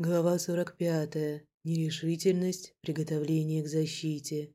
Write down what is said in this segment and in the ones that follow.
Глава 45. Нерешительность, приготовление к защите.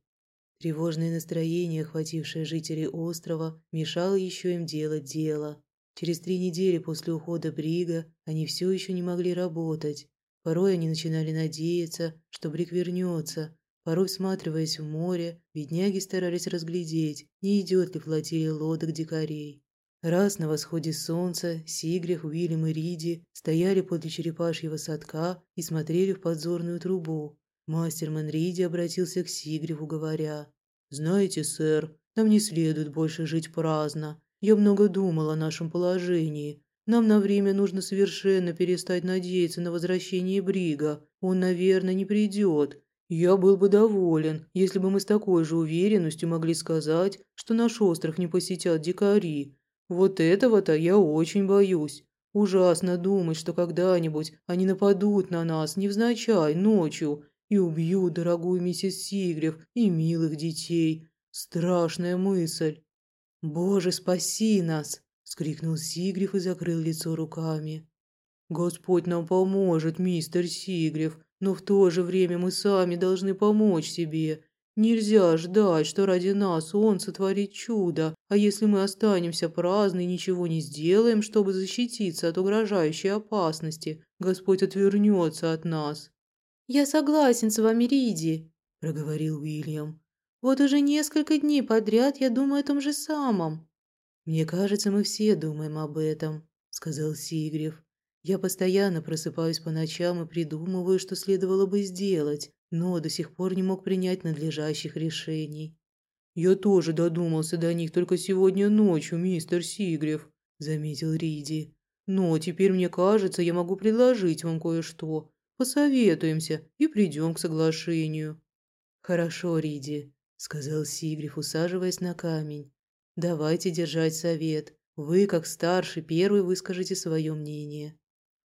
Тревожное настроение, охватившее жителей острова, мешало еще им делать дело. Через три недели после ухода Брига они все еще не могли работать. Порой они начинали надеяться, что Бриг вернется. Порой, всматриваясь в море, бедняги старались разглядеть, не идет ли флотилия лодок дикарей. Раз на восходе солнца Сигрих, Уильям и Риди стояли подле черепашьего садка и смотрели в подзорную трубу. Мастерман Риди обратился к Сигриху, говоря, «Знаете, сэр, нам не следует больше жить праздно. Я много думал о нашем положении. Нам на время нужно совершенно перестать надеяться на возвращение Брига. Он, наверное, не придет. Я был бы доволен, если бы мы с такой же уверенностью могли сказать, что наш остров не посетят дикари. Вот этого-то я очень боюсь. Ужасно думать, что когда-нибудь они нападут на нас невзначай ночью и убьют дорогую миссис Сигрев и милых детей. Страшная мысль. «Боже, спаси нас!» – скрикнул Сигрев и закрыл лицо руками. «Господь нам поможет, мистер Сигрев, но в то же время мы сами должны помочь себе. Нельзя ждать, что ради нас Он сотворит чудо, а если мы останемся праздны и ничего не сделаем, чтобы защититься от угрожающей опасности, Господь отвернется от нас». «Я согласен с вами, Риди», – проговорил Уильям. «Вот уже несколько дней подряд я думаю о том же самом». «Мне кажется, мы все думаем об этом», – сказал Сигрев. «Я постоянно просыпаюсь по ночам и придумываю, что следовало бы сделать, но до сих пор не мог принять надлежащих решений. «Я тоже додумался до них только сегодня ночью, мистер Сигрев», – заметил Риди. «Но теперь, мне кажется, я могу предложить вам кое-что. Посоветуемся и придем к соглашению». «Хорошо, Риди», – сказал Сигрев, усаживаясь на камень. «Давайте держать совет. Вы, как старший, первый выскажете свое мнение».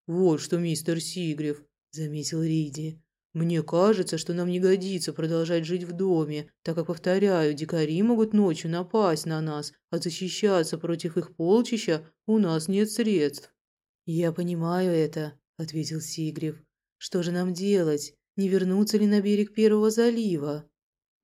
«Вот что, мистер Сигрев», – заметил Риди. Мне кажется, что нам не годится продолжать жить в доме, так как, повторяю, дикари могут ночью напасть на нас, а защищаться против их полчища у нас нет средств». «Я понимаю это», – ответил Сигрев. «Что же нам делать? Не вернуться ли на берег Первого залива?»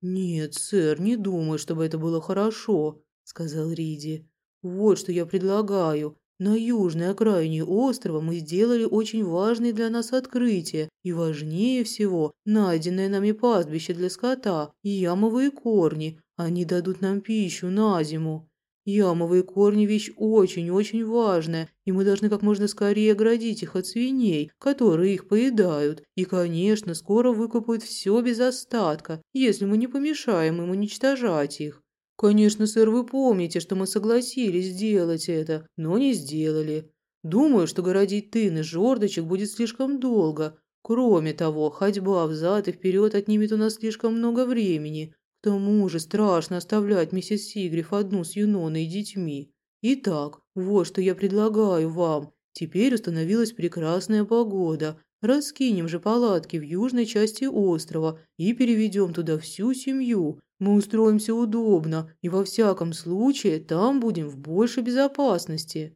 «Нет, сэр, не думаю, чтобы это было хорошо», – сказал Риди. «Вот что я предлагаю. На южной окраине острова мы сделали очень важное для нас открытие, и важнее всего найденное нами пастбище для скота и ямовые корни. Они дадут нам пищу на зиму. Ямовые корни – вещь очень-очень важная, и мы должны как можно скорее оградить их от свиней, которые их поедают. И, конечно, скоро выкупают все без остатка, если мы не помешаем им уничтожать их. «Конечно, сэр, вы помните, что мы согласились сделать это, но не сделали. Думаю, что городить тын из жердочек будет слишком долго. Кроме того, ходьба взад и вперед отнимет у нас слишком много времени. К тому же страшно оставлять миссис Сигриф одну с Юноной и детьми. Итак, вот что я предлагаю вам. Теперь установилась прекрасная погода. Раскинем же палатки в южной части острова и переведем туда всю семью. Мы устроимся удобно, и во всяком случае там будем в большей безопасности».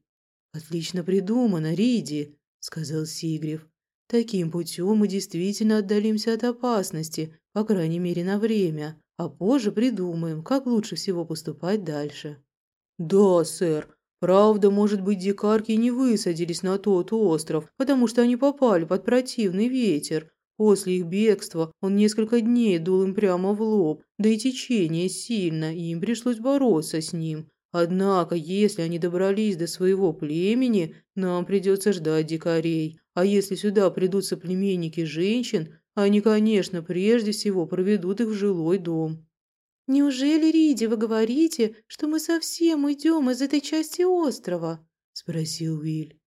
«Отлично придумано, Риди», – сказал Сигрев. «Таким путем мы действительно отдалимся от опасности, по крайней мере на время, а позже придумаем, как лучше всего поступать дальше». «Да, сэр. Правда, может быть, дикарки не высадились на тот остров, потому что они попали под противный ветер, После их бегства он несколько дней дул им прямо в лоб, да и течение сильно, и им пришлось бороться с ним. Однако, если они добрались до своего племени, нам придется ждать дикарей. А если сюда придут соплеменники женщин, они, конечно, прежде всего проведут их в жилой дом. «Неужели, Риди, вы говорите, что мы совсем уйдем из этой части острова?» – спросил Уиль.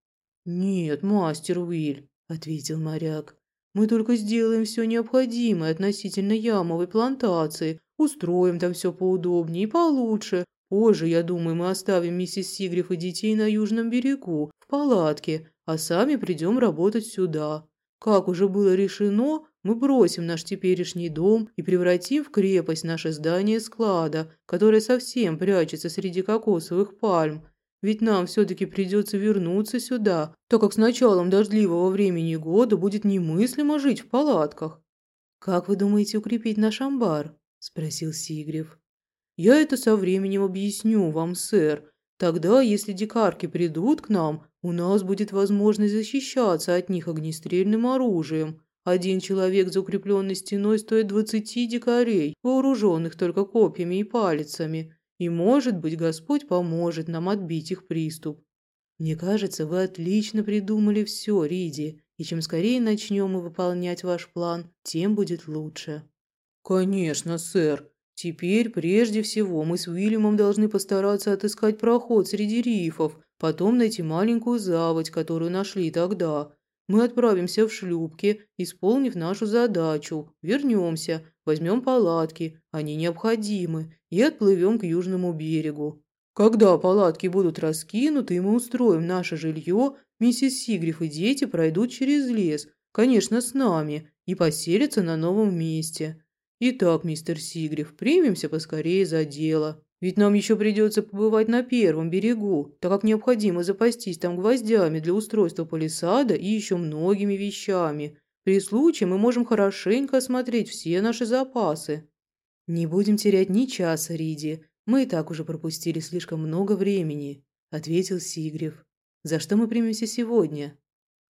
«Нет, мастер Уиль», – ответил моряк. Мы только сделаем все необходимое относительно ямовой плантации, устроим там все поудобнее и получше. Позже, я думаю, мы оставим миссис Сигриф и детей на южном берегу, в палатке, а сами придем работать сюда. Как уже было решено, мы бросим наш теперешний дом и превратим в крепость наше здание склада, которое совсем прячется среди кокосовых пальм. Ведь нам все-таки придется вернуться сюда, так как с началом дождливого времени года будет немыслимо жить в палатках». «Как вы думаете укрепить наш амбар?» – спросил Сигрев. «Я это со временем объясню вам, сэр. Тогда, если дикарки придут к нам, у нас будет возможность защищаться от них огнестрельным оружием. Один человек за укрепленной стеной стоит двадцати дикарей, вооруженных только копьями и палицами. И, может быть, Господь поможет нам отбить их приступ. Мне кажется, вы отлично придумали все, Риди, и чем скорее начнем мы выполнять ваш план, тем будет лучше. Конечно, сэр. Теперь, прежде всего, мы с Уильямом должны постараться отыскать проход среди рифов, потом найти маленькую заводь, которую нашли тогда, мы отправимся в шлюпки, исполнив нашу задачу, вернемся, возьмем палатки, они необходимы, и отплывем к южному берегу. Когда палатки будут раскинуты и мы устроим наше жилье, миссис Сигриф и дети пройдут через лес, конечно, с нами, и поселятся на новом месте. Итак, мистер Сигриф, примемся поскорее за дело. Ведь нам еще придется побывать на первом берегу, так как необходимо запастись там гвоздями для устройства палисада и еще многими вещами. При случае мы можем хорошенько осмотреть все наши запасы. Не будем терять ни часа, Риди. Мы и так уже пропустили слишком много времени, ответил Сигрев. За что мы примемся сегодня?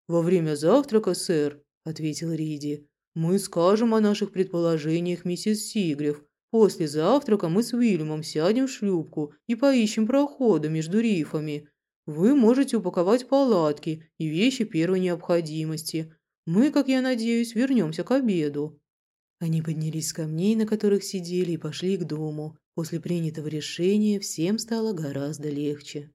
Во время завтрака, сэр, ответил Риди. Мы скажем о наших предположениях миссис Сигрев, После завтрака мы с Уильямом сядем в шлюпку и поищем проходы между рифами. Вы можете упаковать палатки и вещи первой необходимости. Мы, как я надеюсь, вернемся к обеду». Они поднялись с камней, на которых сидели, и пошли к дому. После принятого решения всем стало гораздо легче.